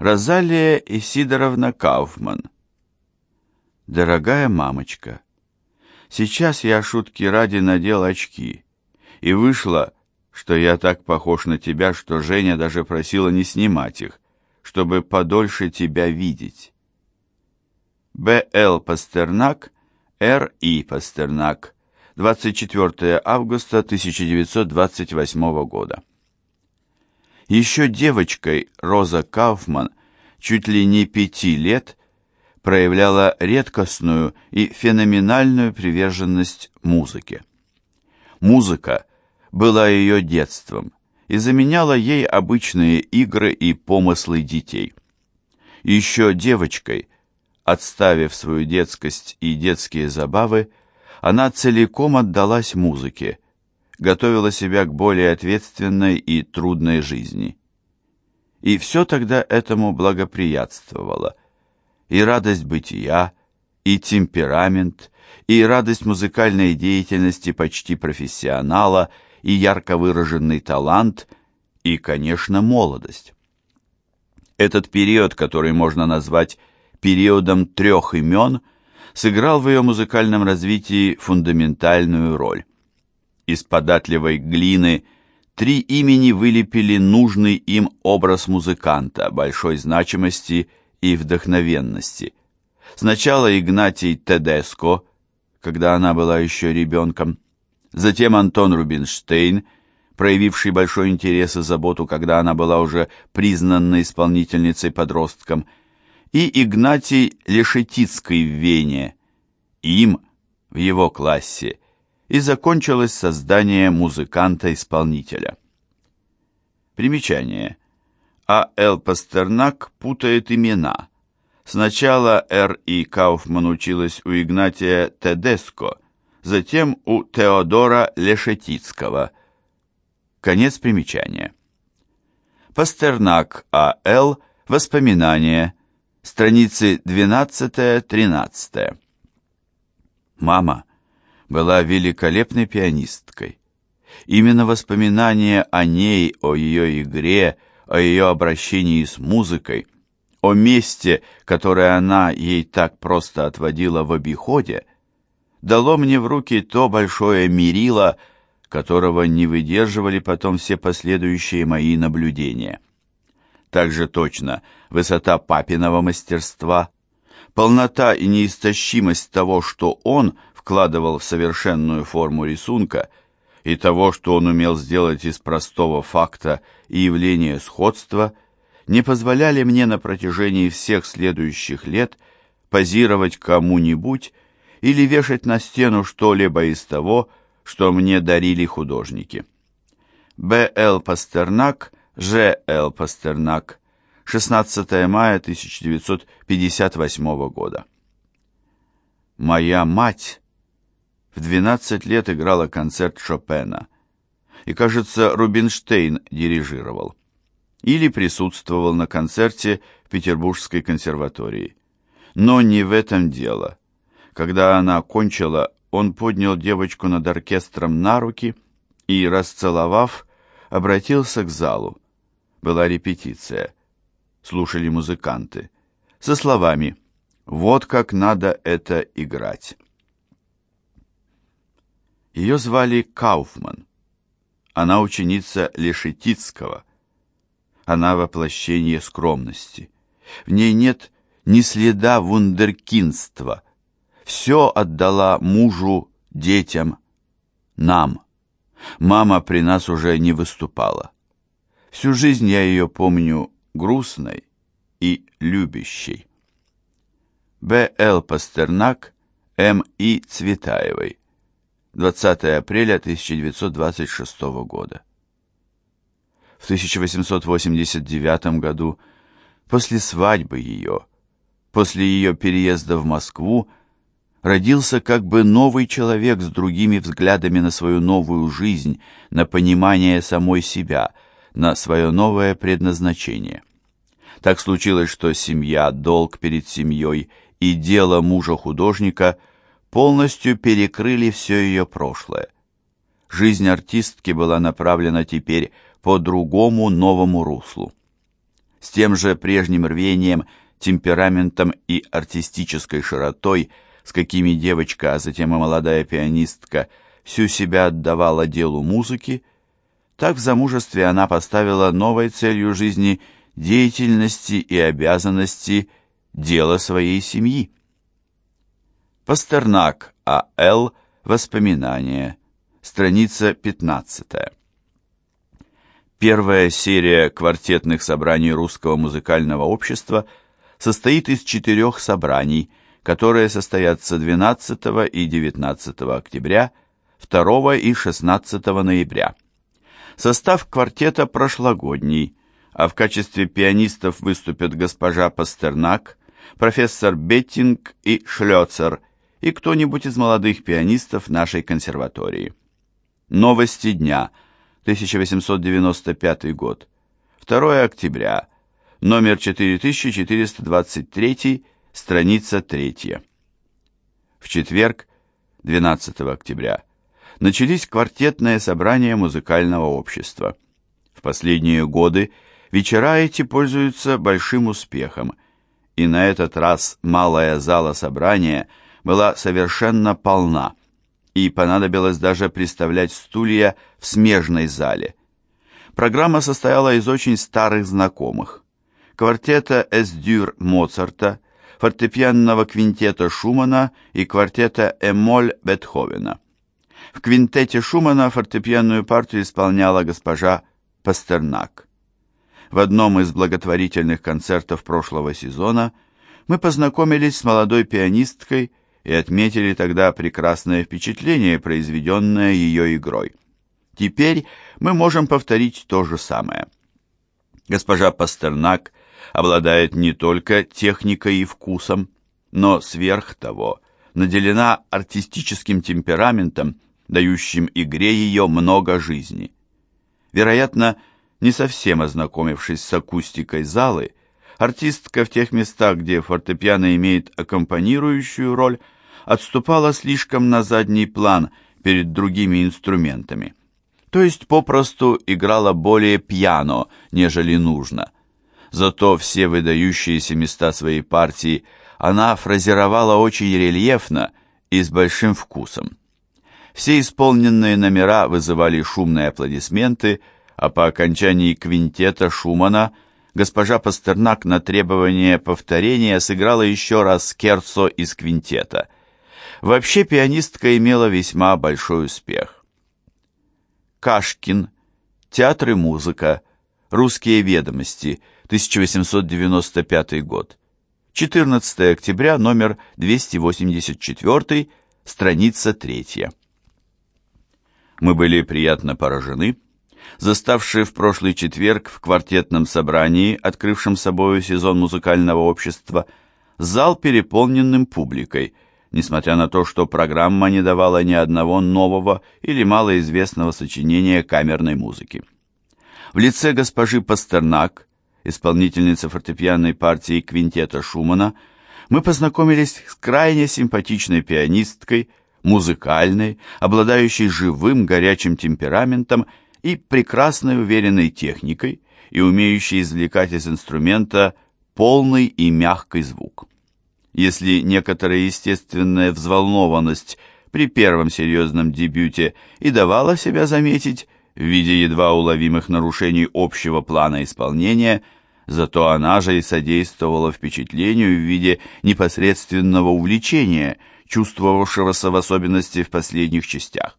Розалия Исидоровна Кауфман. Дорогая мамочка, сейчас я шутки ради надел очки, и вышло, что я так похож на тебя, что Женя даже просила не снимать их, чтобы подольше тебя видеть. Б.Л. Пастернак, Р.И. Пастернак, 24 августа 1928 года. Еще девочкой Роза Кауфман чуть ли не пяти лет проявляла редкостную и феноменальную приверженность музыке. Музыка была ее детством и заменяла ей обычные игры и помыслы детей. Еще девочкой, отставив свою детскость и детские забавы, она целиком отдалась музыке, готовила себя к более ответственной и трудной жизни. И все тогда этому благоприятствовало. И радость бытия, и темперамент, и радость музыкальной деятельности почти профессионала, и ярко выраженный талант, и, конечно, молодость. Этот период, который можно назвать периодом трех имен, сыграл в ее музыкальном развитии фундаментальную роль. Из податливой глины три имени вылепили нужный им образ музыканта большой значимости и вдохновенности. Сначала Игнатий Тедеско, когда она была еще ребенком, затем Антон Рубинштейн, проявивший большой интерес и заботу, когда она была уже признанной исполнительницей-подростком, и Игнатий Лешетицкий в Вене. Им, в его классе, и закончилось создание музыканта-исполнителя. Примечание. А. Л. Пастернак путает имена. Сначала Р. И. Кауфман училась у Игнатия Тедеско, затем у Теодора Лешетицкого. Конец примечания. Пастернак А. Л. Воспоминания. Страницы 12-13. Мама была великолепной пианисткой. Именно воспоминания о ней, о ее игре, о ее обращении с музыкой, о месте, которое она ей так просто отводила в обиходе, дало мне в руки то большое мерило, которого не выдерживали потом все последующие мои наблюдения. Также точно высота папиного мастерства, полнота и неистощимость того, что он – вкладывал в совершенную форму рисунка и того, что он умел сделать из простого факта и явления сходства, не позволяли мне на протяжении всех следующих лет позировать кому-нибудь или вешать на стену что-либо из того, что мне дарили художники. Б. Л. Пастернак, Ж. Л. Пастернак, 16 мая 1958 года. Моя мать в 12 лет играла концерт Шопена. И, кажется, Рубинштейн дирижировал. Или присутствовал на концерте в Петербургской консерватории. Но не в этом дело. Когда она кончила, он поднял девочку над оркестром на руки и, расцеловав, обратился к залу. Была репетиция. Слушали музыканты. Со словами «Вот как надо это играть». Ее звали Кауфман. Она ученица Лешетицкого. Она воплощение скромности. В ней нет ни следа вундеркинства. Все отдала мужу, детям, нам. Мама при нас уже не выступала. Всю жизнь я ее помню грустной и любящей. Б. Л. Пастернак, М. И. Цветаевой. 20 апреля 1926 года. В 1889 году, после свадьбы ее, после ее переезда в Москву, родился как бы новый человек с другими взглядами на свою новую жизнь, на понимание самой себя, на свое новое предназначение. Так случилось, что семья, долг перед семьей и дело мужа-художника – полностью перекрыли все ее прошлое. Жизнь артистки была направлена теперь по другому новому руслу. с тем же прежним рвением, темпераментом и артистической широтой, с какими девочка, а затем и молодая пианистка всю себя отдавала делу музыки, так в замужестве она поставила новой целью жизни деятельности и обязанности дела своей семьи. Пастернак А.Л. Воспоминания. Страница 15. Первая серия квартетных собраний Русского музыкального общества состоит из четырех собраний, которые состоятся 12 и 19 октября, 2 и 16 ноября. Состав квартета прошлогодний, а в качестве пианистов выступят госпожа Пастернак, профессор Беттинг и Шлёцер и кто-нибудь из молодых пианистов нашей консерватории. Новости дня, 1895 год, 2 октября, номер 4423, страница 3. В четверг, 12 октября, начались квартетные собрания музыкального общества. В последние годы вечера эти пользуются большим успехом, и на этот раз малая зала собрания была совершенно полна, и понадобилось даже представлять стулья в смежной зале. Программа состояла из очень старых знакомых. Квартета «Эс-дюр» Моцарта, фортепианного квинтета Шумана и квартета «Эмоль» Бетховена. В квинтете Шумана фортепианную партию исполняла госпожа Пастернак. В одном из благотворительных концертов прошлого сезона мы познакомились с молодой пианисткой и отметили тогда прекрасное впечатление, произведенное ее игрой. Теперь мы можем повторить то же самое. Госпожа Пастернак обладает не только техникой и вкусом, но сверх того наделена артистическим темпераментом дающим игре ее много жизни. Вероятно, не совсем ознакомившись с акустикой залы, артистка в тех местах, где фортепиано имеет аккомпанирующую роль, отступала слишком на задний план перед другими инструментами. То есть попросту играла более пьяно, нежели нужно. Зато все выдающиеся места своей партии она фразировала очень рельефно и с большим вкусом. Все исполненные номера вызывали шумные аплодисменты, а по окончании квинтета Шумана госпожа Пастернак на требование повторения сыграла еще раз керцо из квинтета. Вообще пианистка имела весьма большой успех. Кашкин, театр и музыка, русские ведомости, 1895 год. 14 октября, номер 284, страница 3 мы были приятно поражены, заставшие в прошлый четверг в квартетном собрании, открывшем собою сезон музыкального общества, зал переполненным публикой, несмотря на то, что программа не давала ни одного нового или малоизвестного сочинения камерной музыки. В лице госпожи Пастернак, исполнительницы фортепианной партии квинтета Шумана, мы познакомились с крайне симпатичной пианисткой, музыкальной, обладающей живым горячим темпераментом и прекрасной уверенной техникой, и умеющей извлекать из инструмента полный и мягкий звук. Если некоторая естественная взволнованность при первом серьезном дебюте и давала себя заметить в виде едва уловимых нарушений общего плана исполнения, зато она же и содействовала впечатлению в виде непосредственного увлечения – чувствовавшегося в особенности в последних частях.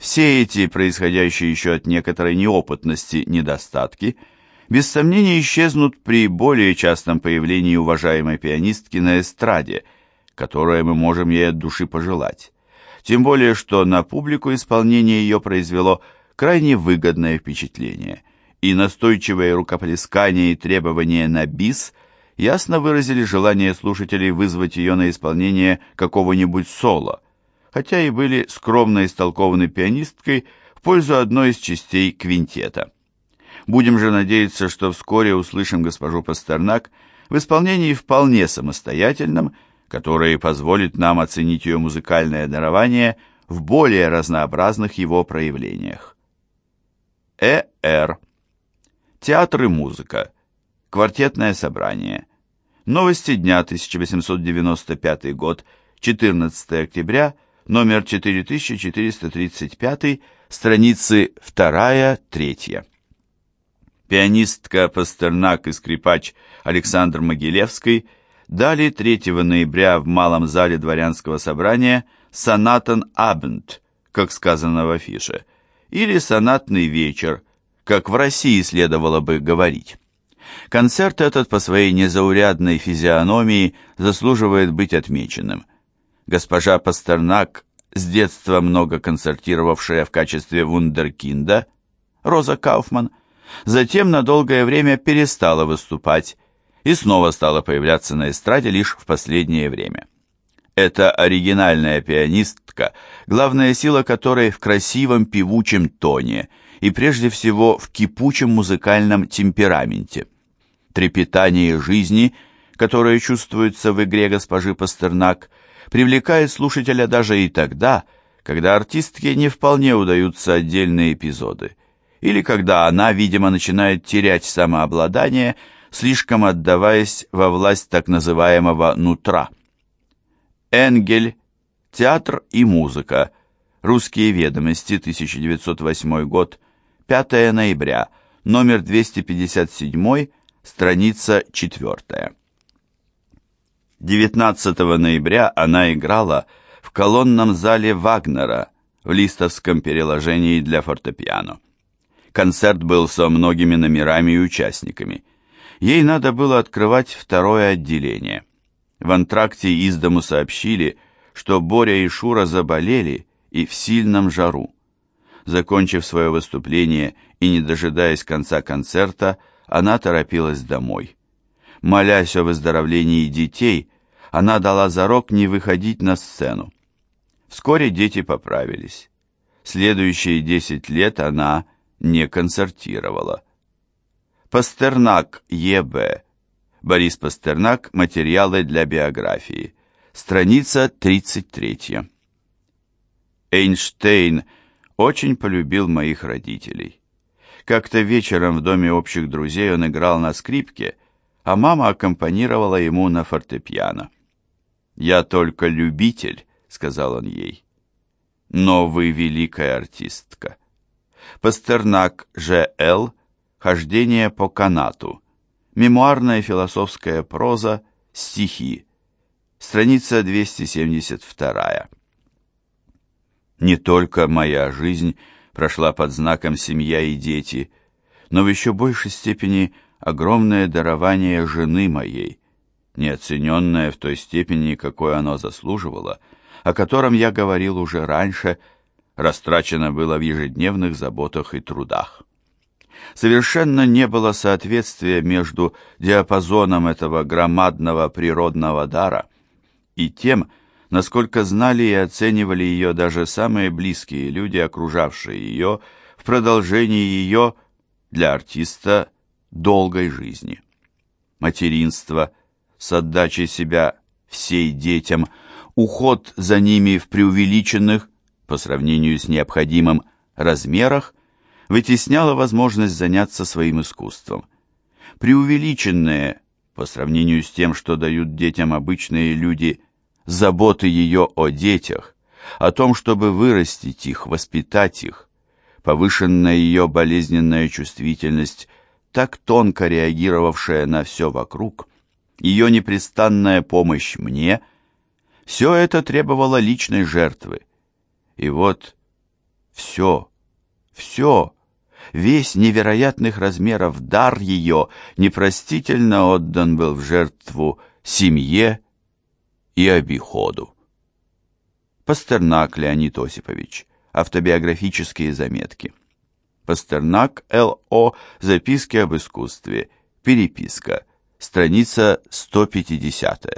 Все эти, происходящие еще от некоторой неопытности, недостатки, без сомнения исчезнут при более частом появлении уважаемой пианистки на эстраде, которое мы можем ей от души пожелать. Тем более, что на публику исполнение ее произвело крайне выгодное впечатление, и настойчивое рукоплескание и требования на бис – ясно выразили желание слушателей вызвать ее на исполнение какого-нибудь соло, хотя и были скромно истолкованы пианисткой в пользу одной из частей квинтета. Будем же надеяться, что вскоре услышим госпожу Пастернак в исполнении вполне самостоятельном, которое позволит нам оценить ее музыкальное дарование в более разнообразных его проявлениях. Э.Р. Театр и музыка. Квартетное собрание. Новости дня, 1895 год, 14 октября, номер 4435, страницы 2-3. Пианистка Пастернак и скрипач Александр Могилевский дали 3 ноября в Малом зале дворянского собрания «Сонатен Абенд», как сказано в афише, или «Сонатный вечер», как в России следовало бы говорить. Концерт этот по своей незаурядной физиономии заслуживает быть отмеченным. Госпожа Пастернак, с детства много концертировавшая в качестве вундеркинда, Роза Кауфман, затем на долгое время перестала выступать и снова стала появляться на эстраде лишь в последнее время. Это оригинальная пианистка, главная сила которой в красивом певучем тоне и прежде всего в кипучем музыкальном темпераменте трепетание жизни, которое чувствуется в игре госпожи Пастернак, привлекает слушателя даже и тогда, когда артистке не вполне удаются отдельные эпизоды, или когда она, видимо, начинает терять самообладание, слишком отдаваясь во власть так называемого «нутра». Энгель, театр и музыка, Русские ведомости, 1908 год, 5 ноября, номер 257 Страница 4. 19 ноября она играла в колонном зале Вагнера в листовском переложении для фортепиано. Концерт был со многими номерами и участниками. Ей надо было открывать второе отделение. В антракте из дому сообщили, что Боря и Шура заболели и в сильном жару. Закончив свое выступление и не дожидаясь конца концерта, она торопилась домой. Молясь о выздоровлении детей, она дала зарок не выходить на сцену. Вскоре дети поправились. Следующие десять лет она не концертировала. Пастернак Е.Б. Борис Пастернак. Материалы для биографии. Страница 33. Эйнштейн очень полюбил моих родителей. Как-то вечером в доме общих друзей он играл на скрипке, а мама аккомпанировала ему на фортепиано. «Я только любитель», — сказал он ей. «Но вы великая артистка». Пастернак Ж.Л. «Хождение по канату». Мемуарная философская проза, стихи. Страница 272. Не только моя жизнь прошла под знаком «семья и дети», но в еще большей степени огромное дарование жены моей, неоцененное в той степени, какой оно заслуживало, о котором я говорил уже раньше, растрачено было в ежедневных заботах и трудах. Совершенно не было соответствия между диапазоном этого громадного природного дара и тем, насколько знали и оценивали ее даже самые близкие люди, окружавшие ее, в продолжении ее, для артиста, долгой жизни. Материнство с отдачей себя всей детям, уход за ними в преувеличенных, по сравнению с необходимым, размерах, вытесняло возможность заняться своим искусством. Преувеличенные, по сравнению с тем, что дают детям обычные люди – заботы ее о детях, о том, чтобы вырастить их, воспитать их, повышенная ее болезненная чувствительность, так тонко реагировавшая на все вокруг, ее непрестанная помощь мне, все это требовало личной жертвы. И вот все, все, весь невероятных размеров дар ее непростительно отдан был в жертву семье, и обиходу. Пастернак Леонид Осипович. Автобиографические заметки. Пастернак Л.О. Записки об искусстве. Переписка. Страница 150.